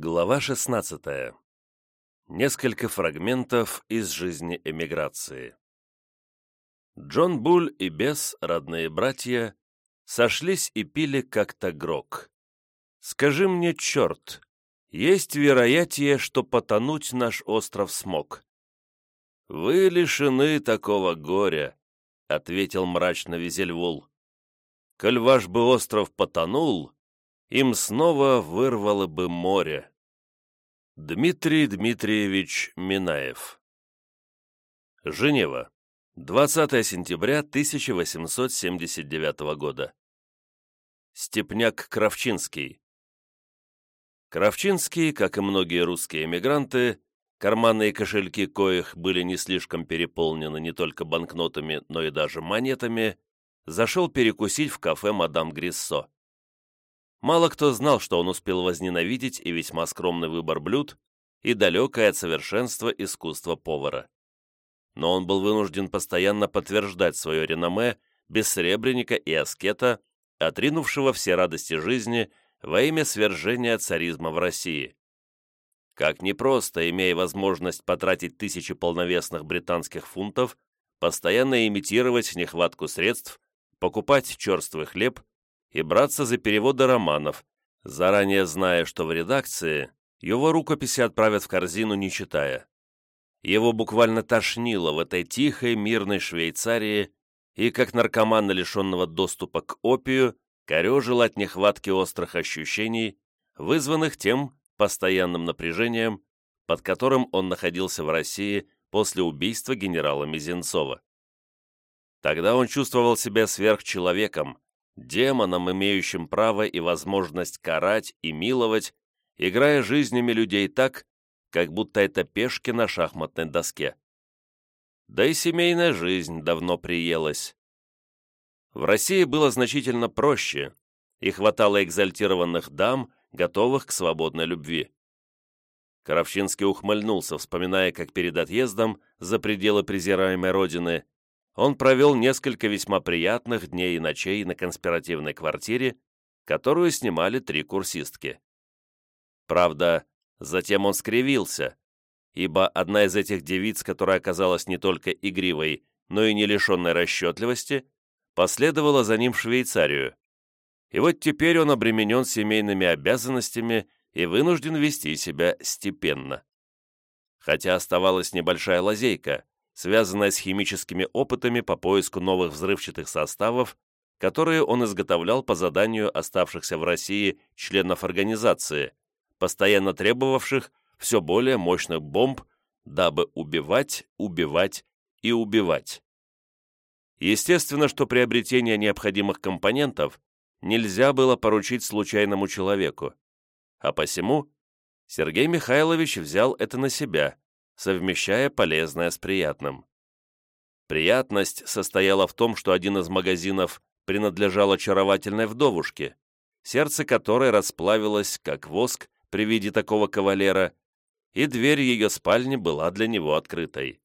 Глава 16. Несколько фрагментов из жизни эмиграции. Джон Буль и Бес, родные братья, сошлись и пили как-то грок. «Скажи мне, черт, есть вероятие, что потонуть наш остров смог?» «Вы лишены такого горя», — ответил мрачно Визельвул. «Коль ваш бы остров потонул, им снова вырвало бы море. Дмитрий Дмитриевич Минаев Женева, 20 сентября 1879 года. Степняк Кравчинский Кравчинский, как и многие русские эмигранты, карманные кошельки коих были не слишком переполнены не только банкнотами, но и даже монетами, зашел перекусить в кафе «Мадам Гриссо». Мало кто знал, что он успел возненавидеть и весьма скромный выбор блюд, и далекое от совершенства искусство повара. Но он был вынужден постоянно подтверждать свое реноме бессребреника и аскета, отринувшего все радости жизни во имя свержения царизма в России. Как непросто, имея возможность потратить тысячи полновесных британских фунтов, постоянно имитировать нехватку средств, покупать черствый хлеб и браться за переводы романов, заранее зная, что в редакции его рукописи отправят в корзину, не читая. Его буквально тошнило в этой тихой, мирной Швейцарии, и как наркомана, лишенного доступа к опию, корежил от нехватки острых ощущений, вызванных тем постоянным напряжением, под которым он находился в России после убийства генерала Мизинцова. Тогда он чувствовал себя сверхчеловеком, демоном, имеющим право и возможность карать и миловать, играя жизнями людей так, как будто это пешки на шахматной доске. Да и семейная жизнь давно приелась. В России было значительно проще, и хватало экзальтированных дам, готовых к свободной любви. Коровчинский ухмыльнулся, вспоминая, как перед отъездом за пределы презираемой родины он провел несколько весьма приятных дней и ночей на конспиративной квартире, которую снимали три курсистки. Правда, затем он скривился, ибо одна из этих девиц, которая оказалась не только игривой, но и не лишенной расчетливости, последовала за ним в Швейцарию. И вот теперь он обременен семейными обязанностями и вынужден вести себя степенно. Хотя оставалась небольшая лазейка – связанная с химическими опытами по поиску новых взрывчатых составов, которые он изготовлял по заданию оставшихся в России членов организации, постоянно требовавших все более мощных бомб, дабы убивать, убивать и убивать. Естественно, что приобретение необходимых компонентов нельзя было поручить случайному человеку, а посему Сергей Михайлович взял это на себя, совмещая полезное с приятным. Приятность состояла в том, что один из магазинов принадлежал очаровательной вдовушке, сердце которой расплавилось, как воск при виде такого кавалера, и дверь ее спальни была для него открытой.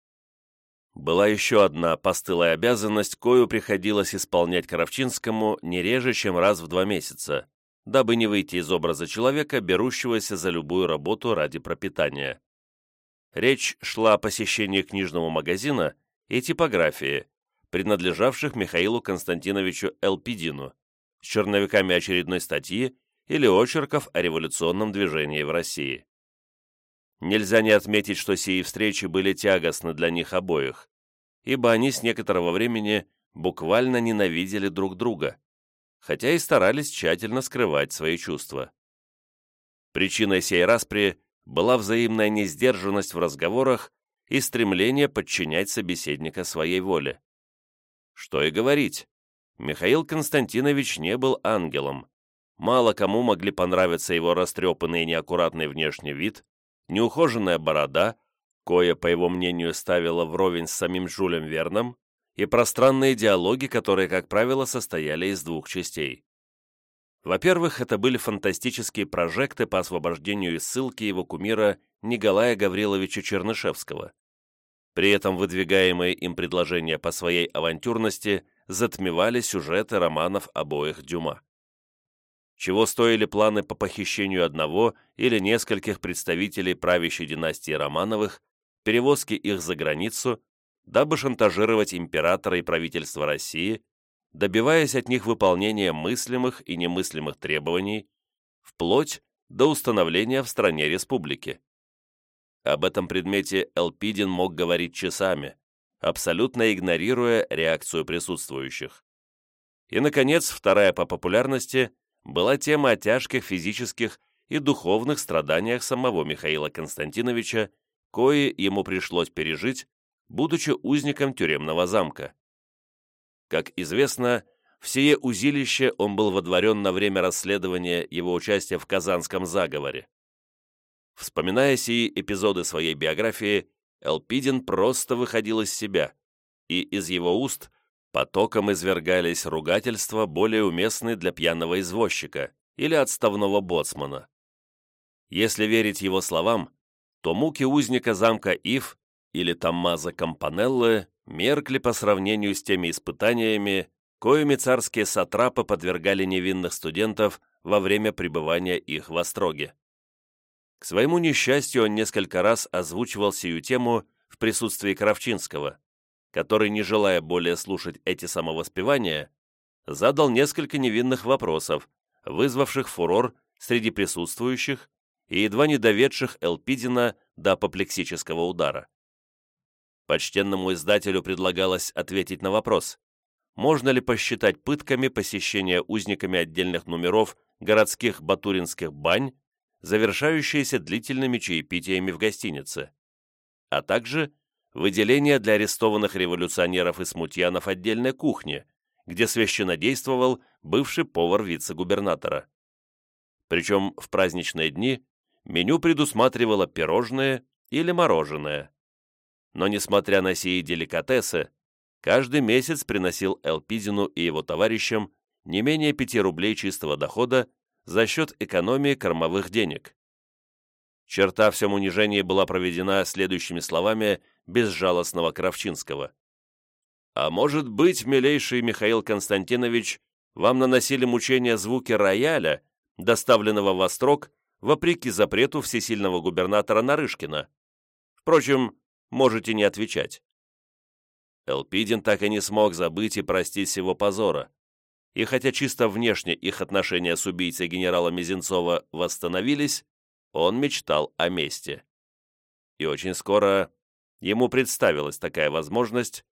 Была еще одна постылая обязанность, кою приходилось исполнять Коровчинскому не реже, чем раз в два месяца, дабы не выйти из образа человека, берущегося за любую работу ради пропитания. Речь шла о посещении книжного магазина и типографии, принадлежавших Михаилу Константиновичу Элпидину, с черновиками очередной статьи или очерков о революционном движении в России. Нельзя не отметить, что сии встречи были тягостны для них обоих, ибо они с некоторого времени буквально ненавидели друг друга, хотя и старались тщательно скрывать свои чувства. Причиной сей распри была взаимная несдержанность в разговорах и стремление подчинять собеседника своей воле. Что и говорить, Михаил Константинович не был ангелом. Мало кому могли понравиться его растрепанный и неаккуратный внешний вид, неухоженная борода, кое, по его мнению, ставила вровень с самим Жюлем Верном, и пространные диалоги, которые, как правило, состояли из двух частей. Во-первых, это были фантастические прожекты по освобождению из ссылки его кумира Николая Гавриловича Чернышевского. При этом выдвигаемые им предложения по своей авантюрности затмевали сюжеты романов обоих Дюма. чего стоили планы по похищению одного или нескольких представителей правящей династии Романовых, перевозки их за границу, дабы шантажировать императора и правительство России, добиваясь от них выполнения мыслимых и немыслимых требований, вплоть до установления в стране республики. Об этом предмете Элпидин мог говорить часами, абсолютно игнорируя реакцию присутствующих. И, наконец, вторая по популярности была тема о тяжких физических и духовных страданиях самого Михаила Константиновича, кои ему пришлось пережить, будучи узником тюремного замка. Как известно, в сие узилище он был водворен на время расследования его участия в Казанском заговоре. Вспоминая сии эпизоды своей биографии, Элпидин просто выходил из себя, и из его уст потоком извергались ругательства, более уместные для пьяного извозчика или отставного боцмана. Если верить его словам, то муки узника замка Ив или Томмазо Кампанеллы меркли по сравнению с теми испытаниями, коими царские сатрапы подвергали невинных студентов во время пребывания их в Остроге. К своему несчастью он несколько раз озвучивал сию тему в присутствии Кравчинского, который, не желая более слушать эти самовоспевания, задал несколько невинных вопросов, вызвавших фурор среди присутствующих и едва не доведших Элпидина до апоплексического удара. Почтенному издателю предлагалось ответить на вопрос, можно ли посчитать пытками посещение узниками отдельных номеров городских батуринских бань, завершающиеся длительными чаепитиями в гостинице, а также выделение для арестованных революционеров и смутьянов отдельной кухни, где священнодействовал бывший повар вице-губернатора. Причем в праздничные дни меню предусматривало пирожные или мороженое. Но несмотря на сии деликатесы, каждый месяц приносил Элпидину и его товарищам не менее 5 рублей чистого дохода за счет экономии кормовых денег. Черта всем унижении была проведена следующими словами безжалостного Кравчинского. «А может быть, милейший Михаил Константинович, вам наносили мучения звуки рояля, доставленного в Острог, вопреки запрету всесильного губернатора Нарышкина? Впрочем, можете не отвечать. Элпидин так и не смог забыть и простить всего позора. И хотя чисто внешне их отношения с убийцей генерала Мизинцова восстановились, он мечтал о мести. И очень скоро ему представилась такая возможность,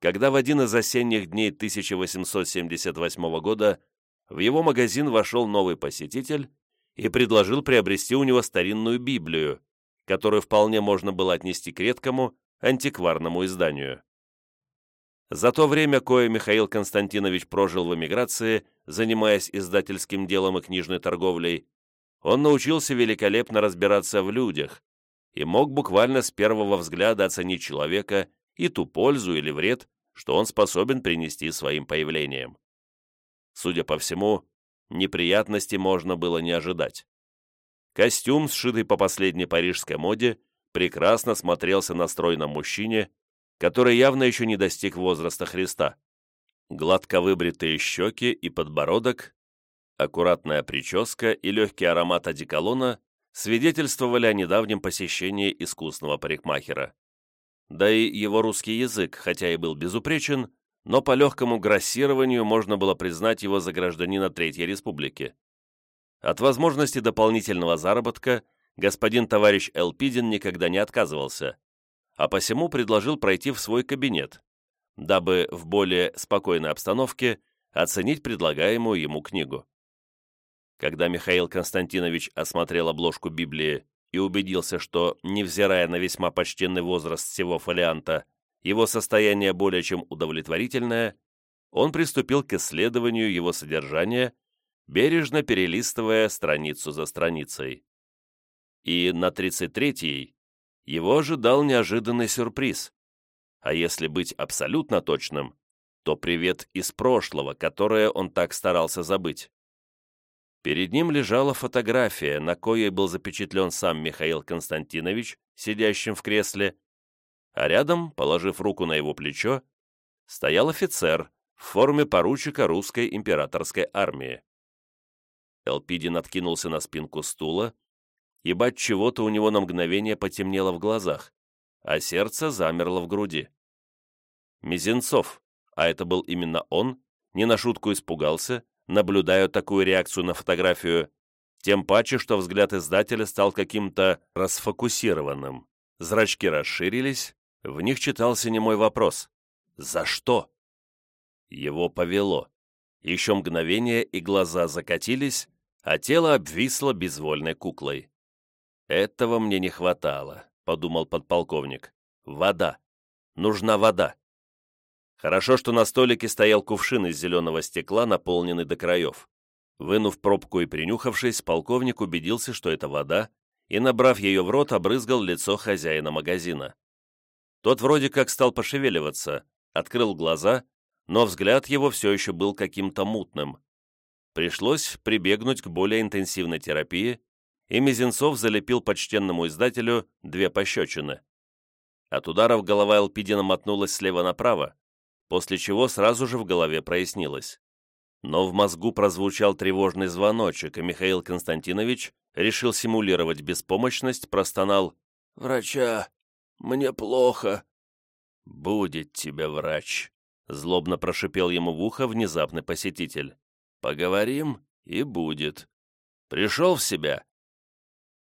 когда в один из осенних дней 1878 года в его магазин вошел новый посетитель и предложил приобрести у него старинную Библию, которую вполне можно было отнести к редкому антикварному изданию. За то время, кое Михаил Константинович прожил в эмиграции, занимаясь издательским делом и книжной торговлей, он научился великолепно разбираться в людях и мог буквально с первого взгляда оценить человека и ту пользу или вред, что он способен принести своим появлением. Судя по всему, неприятностей можно было не ожидать. Костюм, сшитый по последней парижской моде, прекрасно смотрелся на стройном мужчине, который явно еще не достиг возраста Христа. Гладко выбритые щеки и подбородок, аккуратная прическа и легкий аромат одеколона свидетельствовали о недавнем посещении искусного парикмахера. Да и его русский язык, хотя и был безупречен, но по легкому грассированию можно было признать его за гражданина Третьей Республики. От возможности дополнительного заработка господин товарищ Элпидин никогда не отказывался, а посему предложил пройти в свой кабинет, дабы в более спокойной обстановке оценить предлагаемую ему книгу. Когда Михаил Константинович осмотрел обложку Библии и убедился, что, невзирая на весьма почтенный возраст всего фолианта, его состояние более чем удовлетворительное, он приступил к исследованию его содержания, бережно перелистывая страницу за страницей. И на 33-й его ожидал неожиданный сюрприз. А если быть абсолютно точным, то привет из прошлого, которое он так старался забыть. Перед ним лежала фотография, на коей был запечатлен сам Михаил Константинович, сидящим в кресле, а рядом, положив руку на его плечо, стоял офицер в форме поручика русской императорской армии. Элпидин откинулся на спинку стула, от чего-то у него на мгновение потемнело в глазах, а сердце замерло в груди. Мизинцов, а это был именно он, не на шутку испугался, наблюдая такую реакцию на фотографию, тем паче, что взгляд издателя стал каким-то расфокусированным. Зрачки расширились, в них читался немой вопрос «За что?». Его повело. Еще мгновение, и глаза закатились, а тело обвисло безвольной куклой. «Этого мне не хватало», — подумал подполковник. «Вода. Нужна вода». Хорошо, что на столике стоял кувшин из зеленого стекла, наполненный до краев. Вынув пробку и принюхавшись, полковник убедился, что это вода, и, набрав ее в рот, обрызгал лицо хозяина магазина. Тот вроде как стал пошевеливаться, открыл глаза, но взгляд его все еще был каким-то мутным. Пришлось прибегнуть к более интенсивной терапии, и Мизинцов залепил почтенному издателю две пощечины. От ударов голова Элпидина мотнулась слева направо, после чего сразу же в голове прояснилось. Но в мозгу прозвучал тревожный звоночек, и Михаил Константинович решил симулировать беспомощность, простонал «Врача, мне плохо». «Будет тебе врач», — злобно прошипел ему в ухо внезапный посетитель. «Поговорим, и будет. Пришел в себя?»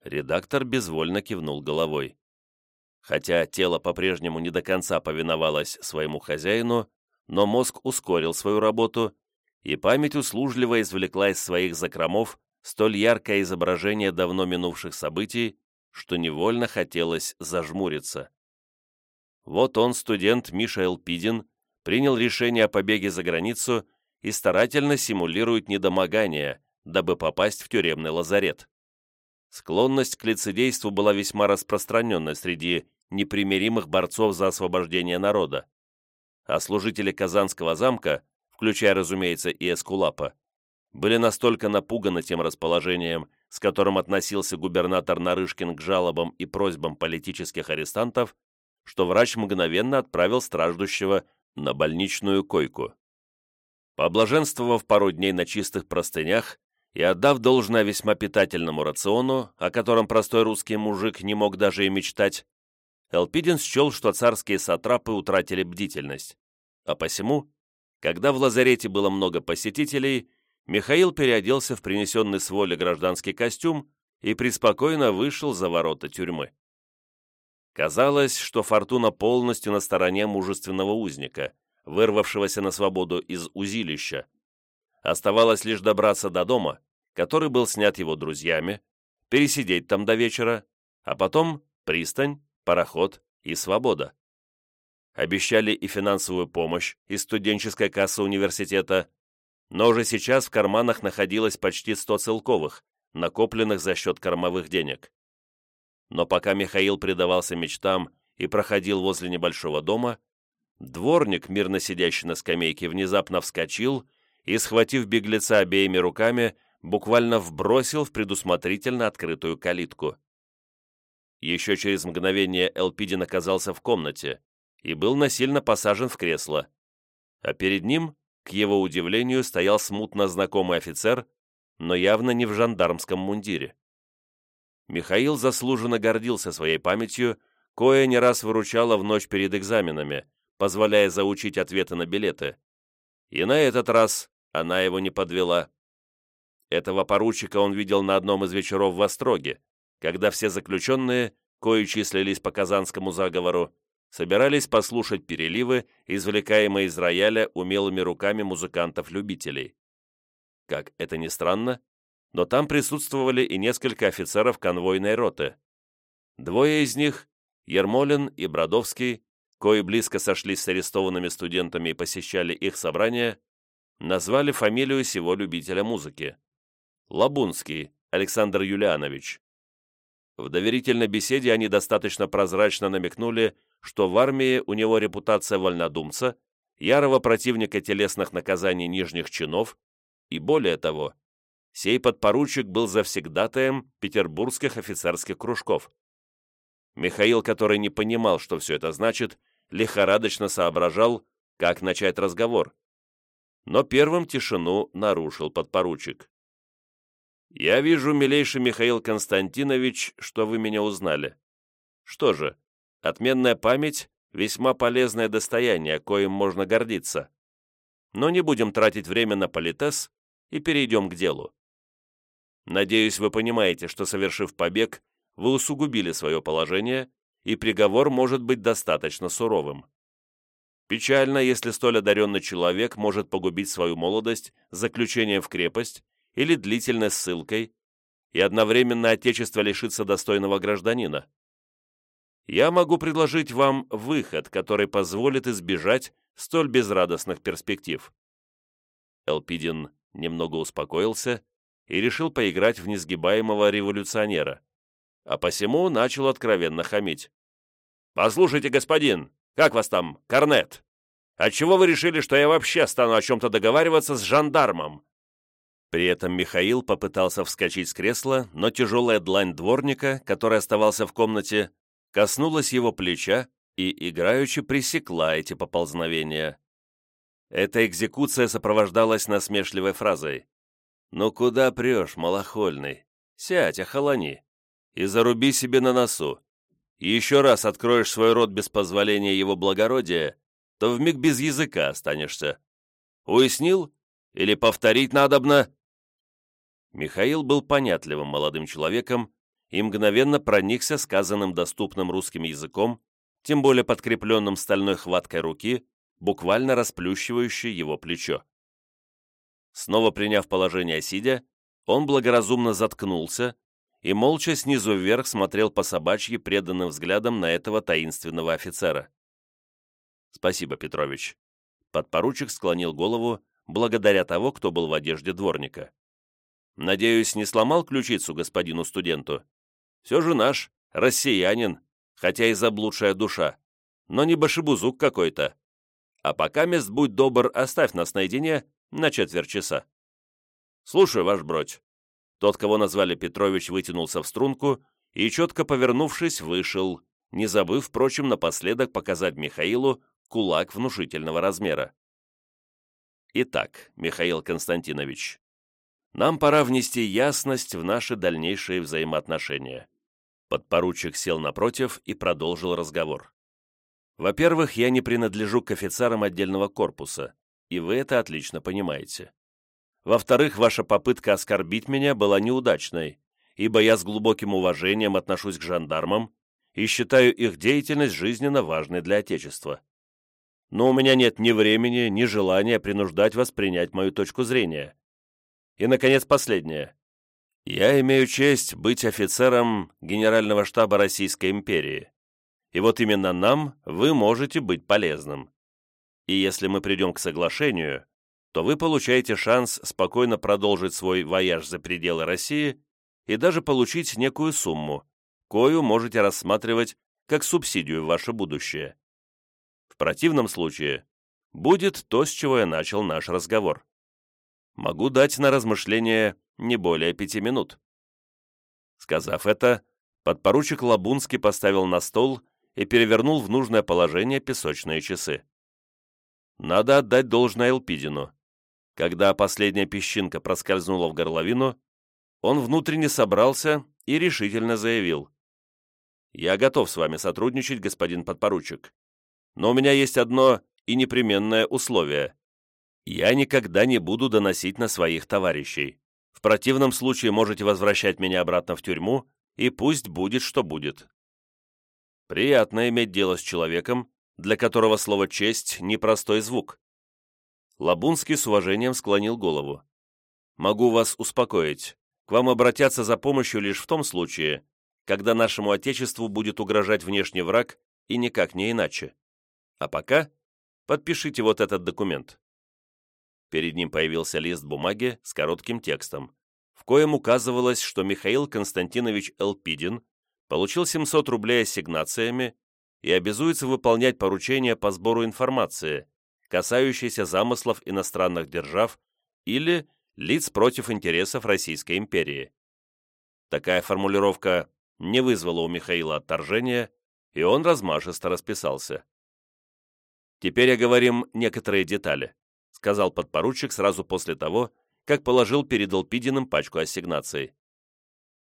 Редактор безвольно кивнул головой. Хотя тело по-прежнему не до конца повиновалось своему хозяину, но мозг ускорил свою работу, и память услужливо извлекла из своих закромов столь яркое изображение давно минувших событий, что невольно хотелось зажмуриться. Вот он, студент Миша Элпидин, принял решение о побеге за границу и старательно симулирует недомогание, дабы попасть в тюремный лазарет. Склонность к лицедейству была весьма распространенной среди непримиримых борцов за освобождение народа. А служители Казанского замка, включая, разумеется, и Эскулапа, были настолько напуганы тем расположением, с которым относился губернатор Нарышкин к жалобам и просьбам политических арестантов, что врач мгновенно отправил страждущего на больничную койку. Поблаженствовав пару дней на чистых простынях и отдав должное весьма питательному рациону, о котором простой русский мужик не мог даже и мечтать, Элпидин счел, что царские сатрапы утратили бдительность. А посему, когда в лазарете было много посетителей, Михаил переоделся в принесенный с воли гражданский костюм и преспокойно вышел за ворота тюрьмы. Казалось, что фортуна полностью на стороне мужественного узника, вырвавшегося на свободу из узилища. Оставалось лишь добраться до дома, который был снят его друзьями, пересидеть там до вечера, а потом пристань, пароход и свобода. Обещали и финансовую помощь из студенческой кассы университета, но уже сейчас в карманах находилось почти 100 целковых, накопленных за счет кормовых денег. Но пока Михаил предавался мечтам и проходил возле небольшого дома, дворник, мирно сидящий на скамейке, внезапно вскочил и, схватив беглеца обеими руками, буквально вбросил в предусмотрительно открытую калитку. Еще через мгновение Элпидин оказался в комнате и был насильно посажен в кресло. А перед ним, к его удивлению, стоял смутно знакомый офицер, но явно не в жандармском мундире. Михаил заслуженно гордился своей памятью, кое не раз выручала в ночь перед экзаменами, позволяя заучить ответы на билеты. И на этот раз она его не подвела. Этого поручика он видел на одном из вечеров в Остроге, когда все заключенные, кои числились по Казанскому заговору, собирались послушать переливы, извлекаемые из рояля умелыми руками музыкантов-любителей. Как это ни странно, но там присутствовали и несколько офицеров конвойной роты. Двое из них, Ермолин и Бродовский, кои близко сошлись с арестованными студентами и посещали их собрания, назвали фамилию сего любителя музыки. Лабунский Александр Юлианович. В доверительной беседе они достаточно прозрачно намекнули, что в армии у него репутация вольнодумца, ярого противника телесных наказаний нижних чинов, и более того, сей подпоручик был завсегдатаем петербургских офицерских кружков. Михаил, который не понимал, что все это значит, лихорадочно соображал, как начать разговор. Но первым тишину нарушил подпоручик. Я вижу, милейший Михаил Константинович, что вы меня узнали. Что же, отменная память — весьма полезное достояние, коим можно гордиться. Но не будем тратить время на политес и перейдем к делу. Надеюсь, вы понимаете, что, совершив побег, вы усугубили свое положение, и приговор может быть достаточно суровым. Печально, если столь одаренный человек может погубить свою молодость заключением в крепость или длительной ссылкой, и одновременно Отечество лишится достойного гражданина. Я могу предложить вам выход, который позволит избежать столь безрадостных перспектив. Элпидин немного успокоился и решил поиграть в несгибаемого революционера, а посему начал откровенно хамить. «Послушайте, господин, как вас там, Корнет? Отчего вы решили, что я вообще стану о чем-то договариваться с жандармом?» При этом Михаил попытался вскочить с кресла, но тяжелая длань дворника, который оставался в комнате, коснулась его плеча и играючи пресекла эти поползновения. Эта экзекуция сопровождалась насмешливой фразой «Ну куда прешь, малохольный? Сядь, охолони и заруби себе на носу. еще раз откроешь свой рот без позволения его благородия, то вмиг без языка останешься. Уяснил? Или повторить надобно?» Михаил был понятливым молодым человеком и мгновенно проникся сказанным доступным русским языком, тем более подкрепленным стальной хваткой руки, буквально расплющивающей его плечо. Снова приняв положение сидя, он благоразумно заткнулся и молча снизу вверх смотрел по собачьи преданным взглядом на этого таинственного офицера. «Спасибо, Петрович». Подпоручик склонил голову, благодаря того, кто был в одежде дворника. «Надеюсь, не сломал ключицу господину студенту? Все же наш, россиянин, хотя и заблудшая душа, но не башибузук какой-то. А пока мест будь добр, оставь нас наедине на четверть часа. Слушаю, ваш бродь. Тот, кого назвали Петрович, вытянулся в струнку и, четко повернувшись, вышел, не забыв, впрочем, напоследок показать Михаилу кулак внушительного размера. Итак, Михаил Константинович, нам пора внести ясность в наши дальнейшие взаимоотношения. Подпоручик сел напротив и продолжил разговор. Во-первых, я не принадлежу к офицерам отдельного корпуса, и вы это отлично понимаете. Во-вторых, ваша попытка оскорбить меня была неудачной, ибо я с глубоким уважением отношусь к жандармам и считаю их деятельность жизненно важной для Отечества. Но у меня нет ни времени, ни желания принуждать вас принять мою точку зрения. И, наконец, последнее. Я имею честь быть офицером Генерального штаба Российской империи. И вот именно нам вы можете быть полезным. И если мы придем к соглашению, то вы получаете шанс спокойно продолжить свой вояж за пределы России и даже получить некую сумму, кою можете рассматривать как субсидию в ваше будущее. В противном случае будет то, с чего я начал наш разговор. Могу дать на размышление не более пяти минут». Сказав это, подпоручик Лабунский поставил на стол и перевернул в нужное положение песочные часы. Надо отдать должное Элпидину. Когда последняя песчинка проскользнула в горловину, он внутренне собрался и решительно заявил. «Я готов с вами сотрудничать, господин подпоручик. Но у меня есть одно и непременное условие. Я никогда не буду доносить на своих товарищей. В противном случае можете возвращать меня обратно в тюрьму, и пусть будет, что будет. Приятно иметь дело с человеком, для которого слово «честь» — непростой звук. Лабунский с уважением склонил голову. «Могу вас успокоить. К вам обратятся за помощью лишь в том случае, когда нашему Отечеству будет угрожать внешний враг и никак не иначе. А пока подпишите вот этот документ». Перед ним появился лист бумаги с коротким текстом, в коем указывалось, что Михаил Константинович Элпидин получил 700 рублей ассигнациями и обязуется выполнять поручения по сбору информации, касающейся замыслов иностранных держав или лиц против интересов Российской империи. Такая формулировка не вызвала у Михаила отторжения, и он размашисто расписался. Теперь оговорим некоторые детали сказал подпоручик сразу после того, как положил перед Элпидиным пачку ассигнаций.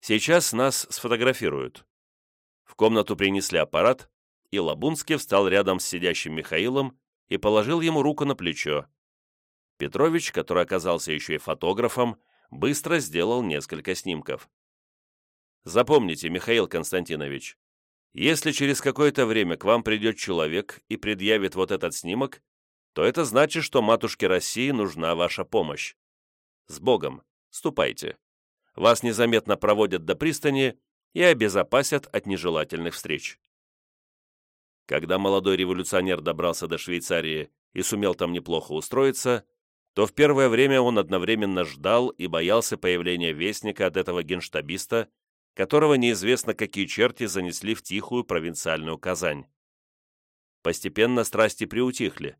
Сейчас нас сфотографируют. В комнату принесли аппарат, и Лабунский встал рядом с сидящим Михаилом и положил ему руку на плечо. Петрович, который оказался еще и фотографом, быстро сделал несколько снимков. Запомните, Михаил Константинович, если через какое-то время к вам придет человек и предъявит вот этот снимок, то это значит, что матушке России нужна ваша помощь. С Богом, ступайте вас незаметно проводят до пристани и обезопасят от нежелательных встреч. Когда молодой революционер добрался до Швейцарии и сумел там неплохо устроиться, то в первое время он одновременно ждал и боялся появления вестника от этого генштабиста, которого неизвестно какие черти занесли в тихую провинциальную Казань. Постепенно страсти приутихли,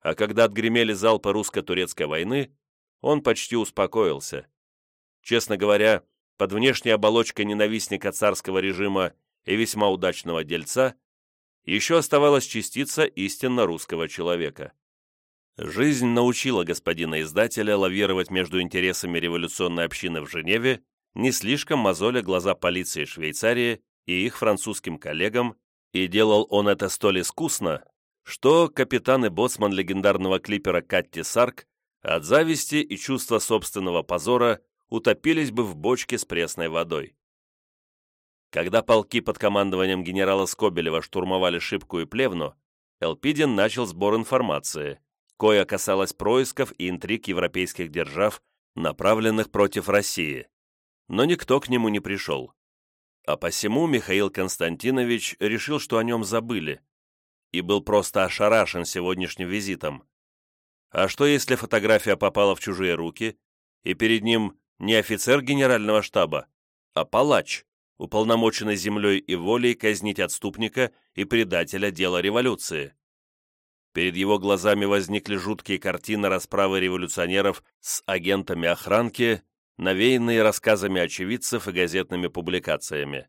а когда отгремели залпы русско-турецкой войны, он почти успокоился Честно говоря, под внешней оболочкой ненавистника царского режима и весьма удачного дельца еще оставалась частица истинно русского человека. Жизнь научила господина издателя лавировать между интересами революционной общины в Женеве, не слишком мозоля глаза полиции Швейцарии и их французским коллегам, и делал он это столь искусно, что капитан и боцман легендарного клипера Катти Сарк от зависти и чувства собственного позора утопились бы в бочке с пресной водой. Когда полки под командованием генерала Скобелева штурмовали Шибку и Плевну, Элпидин начал сбор информации, кое касалось происков и интриг европейских держав, направленных против России. Но никто к нему не пришел. А посему Михаил Константинович решил, что о нем забыли, и был просто ошарашен сегодняшним визитом. А что, если фотография попала в чужие руки, и перед ним не офицер генерального штаба, а палач, уполномоченный землей и волей казнить отступника и предателя дела революции. Перед его глазами возникли жуткие картины расправы революционеров с агентами охранки, навеянные рассказами очевидцев и газетными публикациями.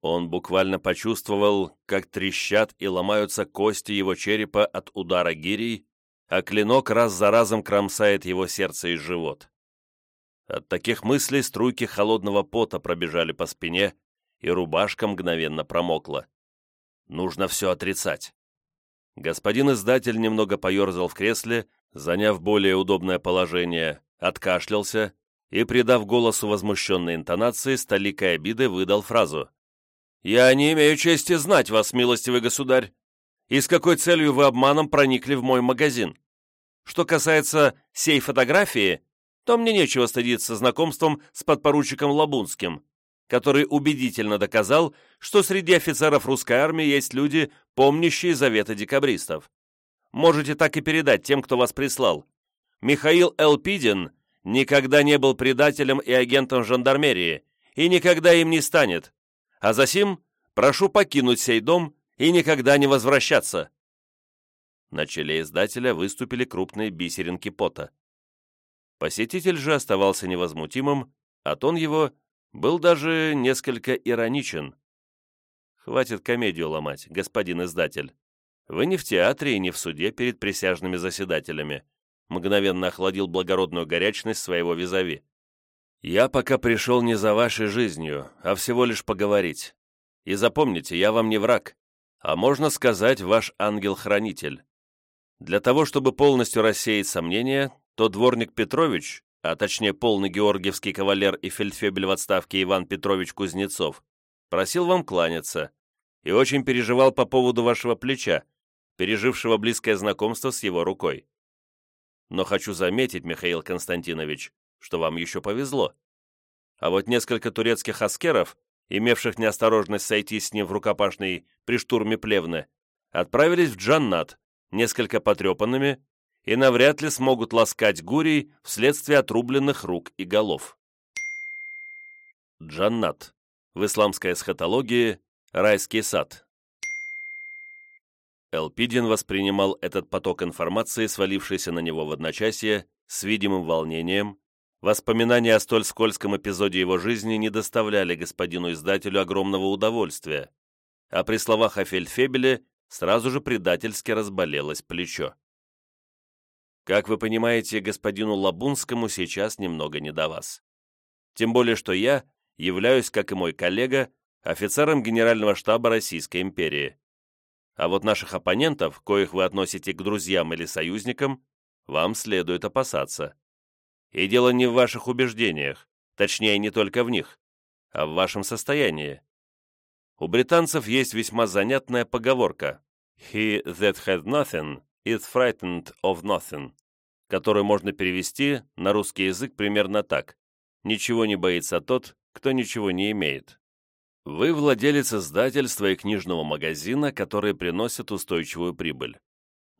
Он буквально почувствовал, как трещат и ломаются кости его черепа от удара гирей, а клинок раз за разом кромсает его сердце и живот. От таких мыслей струйки холодного пота пробежали по спине, и рубашка мгновенно промокла. Нужно все отрицать. Господин издатель немного поерзал в кресле, заняв более удобное положение, откашлялся и, придав голосу возмущенной интонации, с обиды выдал фразу. «Я не имею чести знать вас, милостивый государь. И с какой целью вы обманом проникли в мой магазин? Что касается сей фотографии, то мне нечего стыдиться знакомством с подпоручиком Лабунским, который убедительно доказал, что среди офицеров русской армии есть люди, помнящие заветы декабристов. Можете так и передать тем, кто вас прислал. Михаил Элпидин никогда не был предателем и агентом жандармерии, и никогда им не станет. А засим прошу покинуть сей дом и никогда не возвращаться». На челе издателя выступили крупные бисеринки пота. Посетитель же оставался невозмутимым, а тон его был даже несколько ироничен. «Хватит комедию ломать, господин издатель. Вы не в театре и не в суде перед присяжными заседателями», мгновенно охладил благородную горячность своего визави. «Я пока пришел не за вашей жизнью, а всего лишь поговорить. И запомните, я вам не враг, а можно сказать, ваш ангел-хранитель. Для того, чтобы полностью рассеять сомнения, то дворник Петрович, а точнее полный георгиевский кавалер и фельдфебель в отставке Иван Петрович Кузнецов, просил вам кланяться и очень переживал по поводу вашего плеча, пережившего близкое знакомство с его рукой. Но хочу заметить, Михаил Константинович, что вам еще повезло. А вот несколько турецких аскеров, имевших неосторожность сойти с ним в рукопашный при штурме Плевны, отправились в Джаннат, несколько потрепанными и навряд ли смогут ласкать гурий вследствие отрубленных рук и голов. Джаннат. В исламской эсхатологии райский сад. Элпидин воспринимал этот поток информации, свалившийся на него в одночасье, с видимым волнением. Воспоминания о столь скользком эпизоде его жизни не доставляли господину издателю огромного удовольствия, а при словах о Фельдфебеле сразу же предательски разболелось плечо. Как вы понимаете, господину Лабунскому сейчас немного не до вас. Тем более, что я являюсь, как и мой коллега, офицером Генерального штаба Российской империи. А вот наших оппонентов, коих вы относите к друзьям или союзникам, вам следует опасаться. И дело не в ваших убеждениях, точнее, не только в них, а в вашем состоянии. У британцев есть весьма занятная поговорка «He that had nothing is frightened of nothing», которую можно перевести на русский язык примерно так «Ничего не боится тот, кто ничего не имеет». Вы владелец издательства и книжного магазина, которые приносят устойчивую прибыль.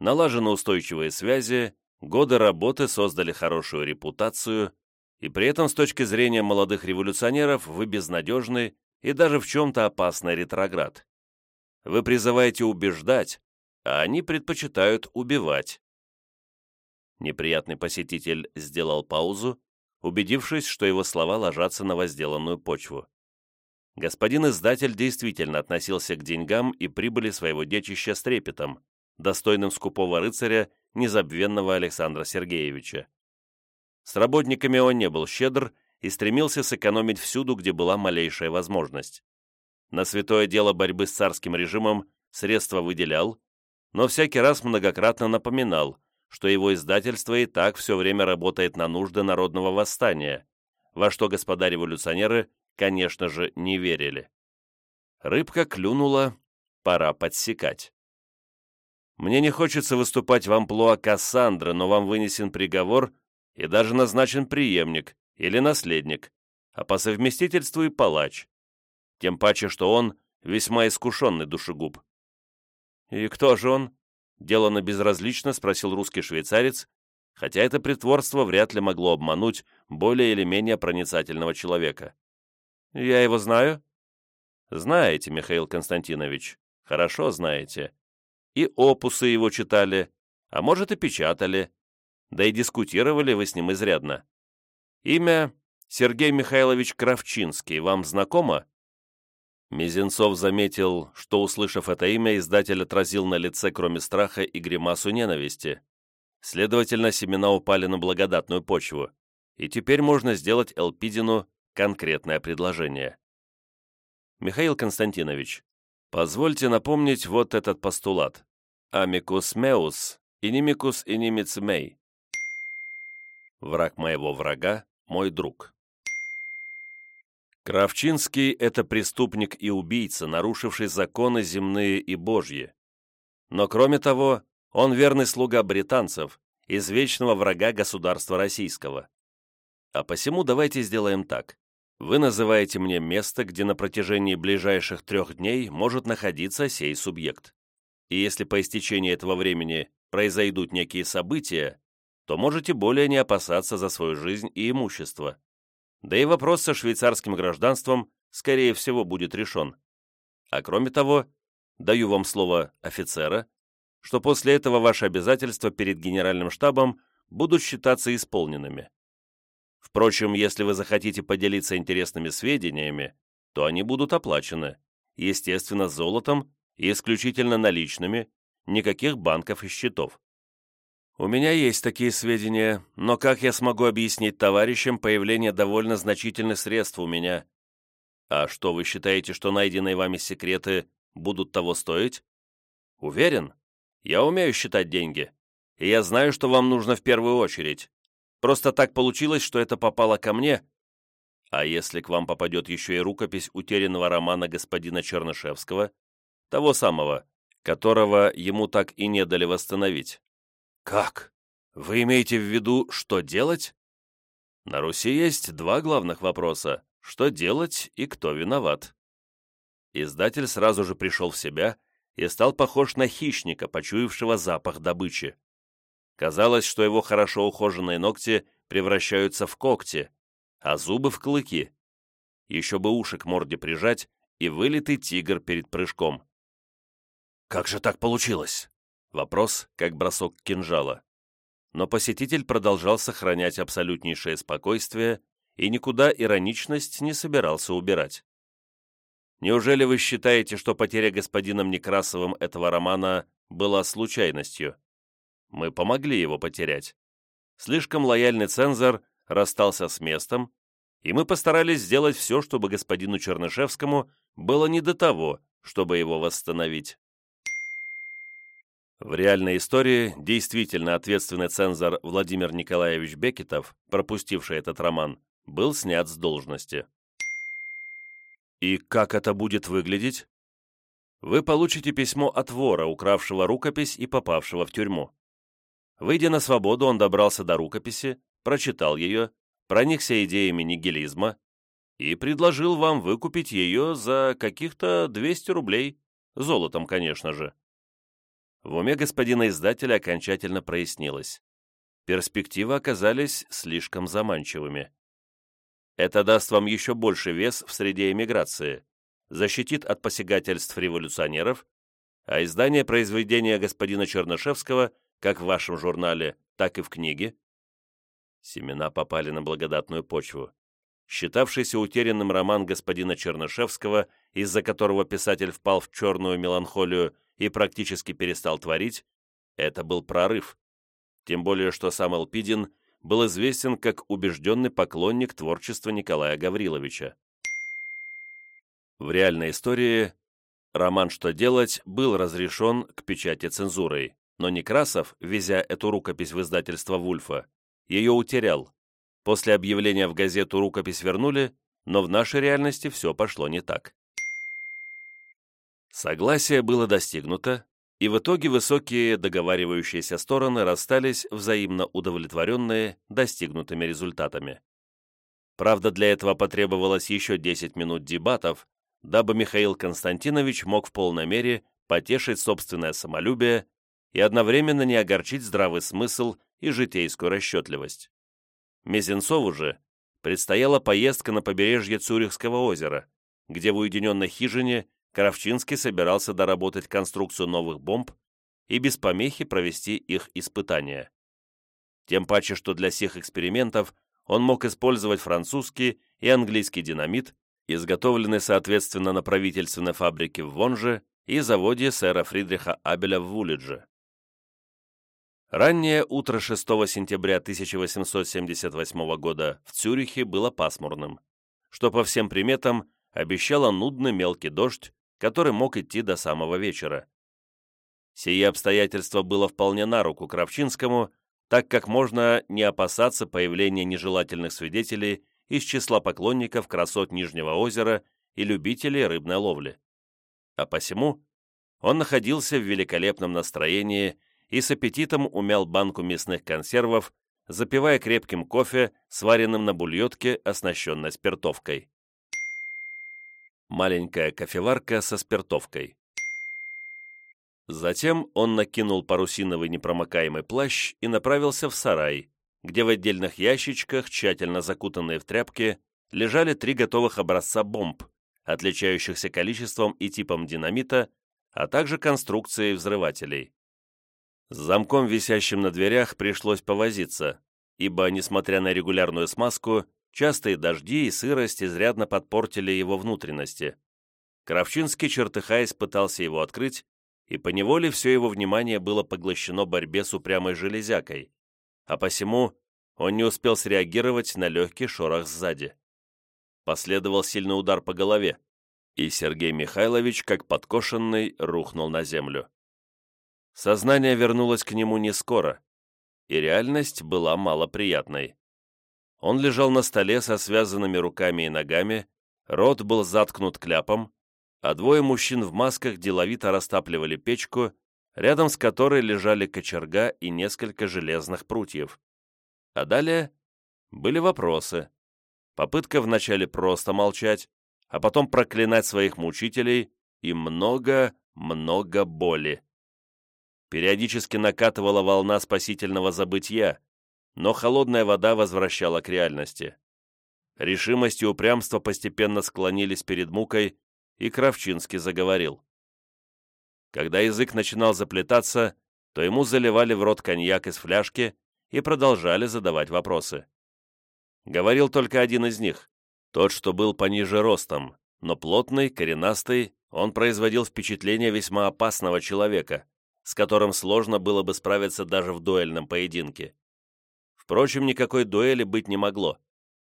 Налажены устойчивые связи, годы работы создали хорошую репутацию, и при этом с точки зрения молодых революционеров вы безнадежный и даже в чем-то опасный ретроград. Вы призываете убеждать, а они предпочитают убивать. Неприятный посетитель сделал паузу, убедившись, что его слова ложатся на возделанную почву. Господин издатель действительно относился к деньгам и прибыли своего детища с трепетом, достойным скупого рыцаря, незабвенного Александра Сергеевича. С работниками он не был щедр и стремился сэкономить всюду, где была малейшая возможность. На святое дело борьбы с царским режимом средства выделял, но всякий раз многократно напоминал, что его издательство и так все время работает на нужды народного восстания, во что господа революционеры конечно же, не верили. Рыбка клюнула, пора подсекать. Мне не хочется выступать в амплуа Кассандра, но вам вынесен приговор и даже назначен преемник или наследник, а по совместительству и палач. Тем паче, что он весьма искушенный душегуб. «И кто же он?» — делано безразлично спросил русский швейцарец, хотя это притворство вряд ли могло обмануть более или менее проницательного человека. Я его знаю?» «Знаете, Михаил Константинович, хорошо знаете. И опусы его читали, а может и печатали. Да и дискутировали вы с ним изрядно. Имя Сергей Михайлович Кравчинский вам знакомо?» Мизинцов заметил, что, услышав это имя, издатель отразил на лице, кроме страха, и гримасу ненависти. Следовательно, семена упали на благодатную почву, и теперь можно сделать Элпидину конкретное предложение. Михаил Константинович, позвольте напомнить вот этот постулат. Amicus meus, inimicus inimits mei. Враг моего врага – мой друг. Кравчинский – это преступник и убийца, нарушивший законы земные и божьи. Но кроме того, он верный слуга британцев, извечного врага государства российского. А посему давайте сделаем так. Вы называете мне место, где на протяжении ближайших трех дней может находиться сей субъект. И если по истечении этого времени произойдут некие события, то можете более не опасаться за свою жизнь и имущество. Да и вопрос со швейцарским гражданством, скорее всего, будет решен. А кроме того, даю вам слово офицера, что после этого ваши обязательства перед генеральным штабом будут считаться исполненными. Впрочем, если вы захотите поделиться интересными сведениями, то они будут оплачены, естественно, золотом и исключительно наличными, никаких банков и счетов. У меня есть такие сведения, но как я смогу объяснить товарищам появление довольно значительных средств у меня? А что, вы считаете, что найденные вами секреты будут того стоить? Уверен. Я умею считать деньги, и я знаю, что вам нужно в первую очередь. Просто так получилось, что это попало ко мне. А если к вам попадет еще и рукопись утерянного романа господина Чернышевского, того самого, которого ему так и не дали восстановить? Как? Вы имеете в виду, что делать? На Руси есть два главных вопроса – что делать и кто виноват. Издатель сразу же пришел в себя и стал похож на хищника, почуявшего запах добычи. Казалось, что его хорошо ухоженные ногти превращаются в когти, а зубы в клыки. Еще бы уши к морде прижать, и вылитый тигр перед прыжком. «Как же так получилось?» Вопрос, как бросок кинжала. Но посетитель продолжал сохранять абсолютнейшее спокойствие и никуда ироничность не собирался убирать. «Неужели вы считаете, что потеря господином Некрасовым этого романа была случайностью?» мы помогли его потерять. Слишком лояльный цензор расстался с местом, и мы постарались сделать все, чтобы господину Чернышевскому было не до того, чтобы его восстановить. В реальной истории действительно ответственный цензор Владимир Николаевич Бекетов, пропустивший этот роман, был снят с должности. И как это будет выглядеть? Вы получите письмо от вора, укравшего рукопись и попавшего в тюрьму. Выйдя на свободу, он добрался до рукописи, прочитал ее, проникся идеями нигилизма и предложил вам выкупить ее за каких-то 200 рублей, золотом, конечно же. В уме господина издателя окончательно прояснилось. Перспективы оказались слишком заманчивыми. Это даст вам еще больше вес в среде эмиграции, защитит от посягательств революционеров, а издание произведения господина Чернышевского, как в вашем журнале, так и в книге, Семена попали на благодатную почву. Считавшийся утерянным роман господина Чернышевского, из-за которого писатель впал в черную меланхолию и практически перестал творить, это был прорыв. Тем более, что сам Элпидин был известен как убежденный поклонник творчества Николая Гавриловича. В реальной истории роман «Что делать» был разрешен к печати цензурой, но Некрасов, везя эту рукопись в издательство Вульфа, ее утерял. После объявления в газету рукопись вернули, но в нашей реальности все пошло не так. Согласие было достигнуто, и в итоге высокие договаривающиеся стороны расстались взаимно удовлетворенные достигнутыми результатами. Правда, для этого потребовалось еще 10 минут дебатов, дабы Михаил Константинович мог в полной мере потешить собственное самолюбие и одновременно не огорчить здравый смысл и житейскую расчетливость. Мезенцову же предстояла поездка на побережье Цюрихского озера, где в уединенной хижине Кравчинский собирался доработать конструкцию новых бомб и без помехи провести их испытания. Тем паче, что для всех экспериментов он мог использовать французский и английский динамит, изготовленный соответственно на правительственной фабрике в Вонже и заводе сэра Фридриха Абеля в Вулидже. Раннее утро 6 сентября 1878 года в Цюрихе было пасмурным, что по всем приметам обещало нудный мелкий дождь, который мог идти до самого вечера. Сие обстоятельство было вполне на руку Кравчинскому, так как можно не опасаться появления нежелательных свидетелей из числа поклонников красот Нижнего озера и любителей рыбной ловли. А посему он находился в великолепном настроении и с аппетитом умял банку мясных консервов, запивая крепким кофе, сваренным на бульотке, оснащенной спиртовкой. Маленькая кофеварка со спиртовкой. Затем он накинул парусиновый непромокаемый плащ и направился в сарай, где в отдельных ящичках, тщательно закутанные в тряпки, лежали три готовых образца бомб, отличающихся количеством и типом динамита, а также конструкцией взрывателей. С замком, висящим на дверях, пришлось повозиться, ибо, несмотря на регулярную смазку, частые дожди и сырость изрядно подпортили его внутренности. Кравчинский, чертыхаясь, пытался его открыть, и поневоле все его внимание было поглощено борьбе с упрямой железякой, а посему он не успел среагировать на легкий шорох сзади. Последовал сильный удар по голове, и Сергей Михайлович, как подкошенный, рухнул на землю. Сознание вернулось к нему не скоро, и реальность была малоприятной. Он лежал на столе со связанными руками и ногами, рот был заткнут кляпом, а двое мужчин в масках деловито растапливали печку, рядом с которой лежали кочерга и несколько железных прутьев. А далее были вопросы. Попытка вначале просто молчать, а потом проклинать своих мучителей и много-много боли. Периодически накатывала волна спасительного забытья, но холодная вода возвращала к реальности. Решимость и упрямство постепенно склонились перед мукой, и Кравчинский заговорил. Когда язык начинал заплетаться, то ему заливали в рот коньяк из фляжки и продолжали задавать вопросы. Говорил только один из них, тот, что был пониже ростом, но плотный, коренастый, он производил впечатление весьма опасного человека, с которым сложно было бы справиться даже в дуэльном поединке. Впрочем, никакой дуэли быть не могло.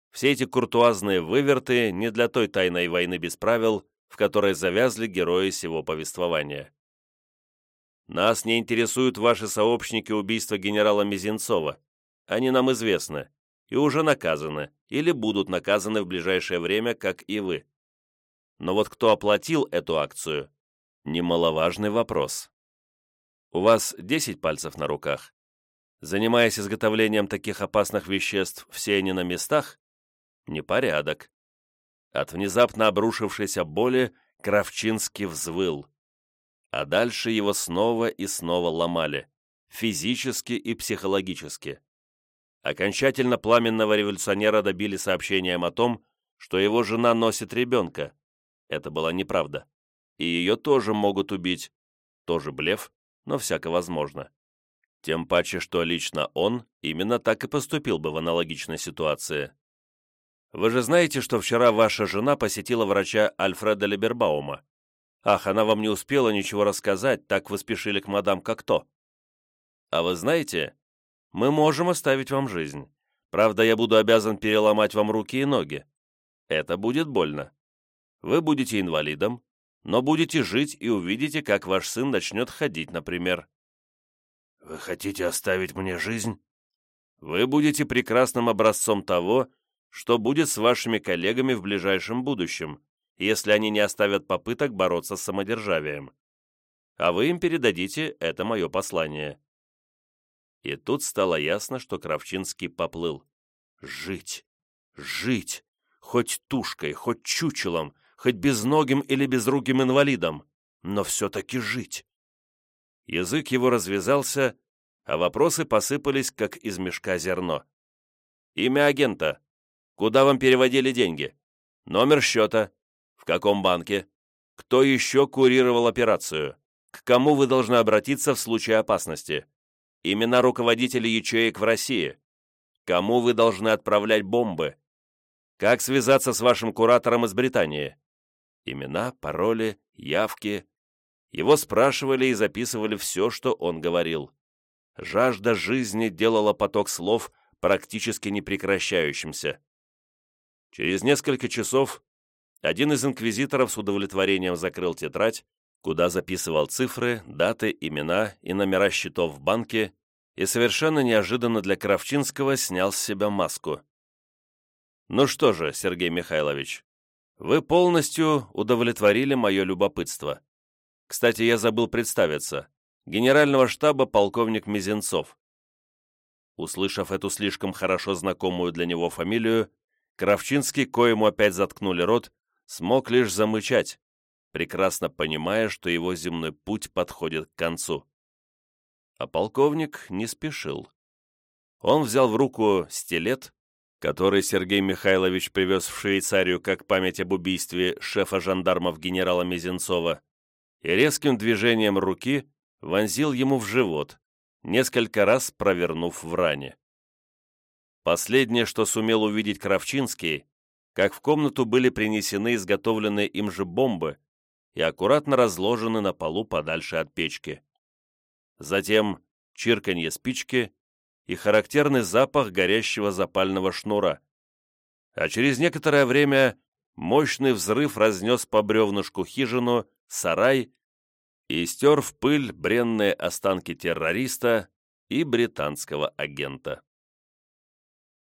Все эти куртуазные выверты не для той тайной войны без правил, в которой завязли герои сего повествования. Нас не интересуют ваши сообщники убийства генерала Мизинцова. Они нам известны и уже наказаны или будут наказаны в ближайшее время, как и вы. Но вот кто оплатил эту акцию – немаловажный вопрос. У вас 10 пальцев на руках. Занимаясь изготовлением таких опасных веществ, все они на местах? Непорядок. От внезапно обрушившейся боли Кравчинский взвыл. А дальше его снова и снова ломали, физически и психологически. Окончательно пламенного революционера добили сообщением о том, что его жена носит ребенка. Это была неправда. И ее тоже могут убить. Тоже блеф, но всяко возможно. Тем паче, что лично он именно так и поступил бы в аналогичной ситуации. Вы же знаете, что вчера ваша жена посетила врача Альфреда Либербаума? Ах, она вам не успела ничего рассказать, так вы спешили к мадам как то. А вы знаете, мы можем оставить вам жизнь. Правда, я буду обязан переломать вам руки и ноги. Это будет больно. Вы будете инвалидом, но будете жить и увидите, как ваш сын начнет ходить, например. Вы хотите оставить мне жизнь? Вы будете прекрасным образцом того, что будет с вашими коллегами в ближайшем будущем, если они не оставят попыток бороться с самодержавием. А вы им передадите это мое послание». И тут стало ясно, что Кравчинский поплыл. «Жить! Жить! Хоть тушкой, хоть чучелом, хоть безногим или безруким инвалидом, но все-таки жить!» Язык его развязался, а вопросы посыпались, как из мешка зерно. «Имя агента?» Куда вам переводили деньги? Номер счета? В каком банке? Кто еще курировал операцию? К кому вы должны обратиться в случае опасности? Имена руководителей ячеек в России? Кому вы должны отправлять бомбы? Как связаться с вашим куратором из Британии? Имена, пароли, явки. Его спрашивали и записывали все, что он говорил. Жажда жизни делала поток слов практически непрекращающимся. Через несколько часов один из инквизиторов с удовлетворением закрыл тетрадь, куда записывал цифры, даты, имена и номера счетов в банке, и совершенно неожиданно для Кравчинского снял с себя маску. «Ну что же, Сергей Михайлович, вы полностью удовлетворили мое любопытство. Кстати, я забыл представиться. Генерального штаба полковник Мизинцов». Услышав эту слишком хорошо знакомую для него фамилию, Кравчинский, коему опять заткнули рот, смог лишь замычать, прекрасно понимая, что его земной путь подходит к концу. А полковник не спешил. Он взял в руку стилет, который Сергей Михайлович привез в Швейцарию как память об убийстве шефа жандармов генерала Мизинцова, и резким движением руки вонзил ему в живот, несколько раз провернув в ране. Последнее, что сумел увидеть Кравчинский, как в комнату были принесены изготовленные им же бомбы и аккуратно разложены на полу подальше от печки. Затем чирканье спички и характерный запах горящего запального шнура. А через некоторое время мощный взрыв разнес по бревнышку хижину, сарай и стер в пыль бренные останки террориста и британского агента.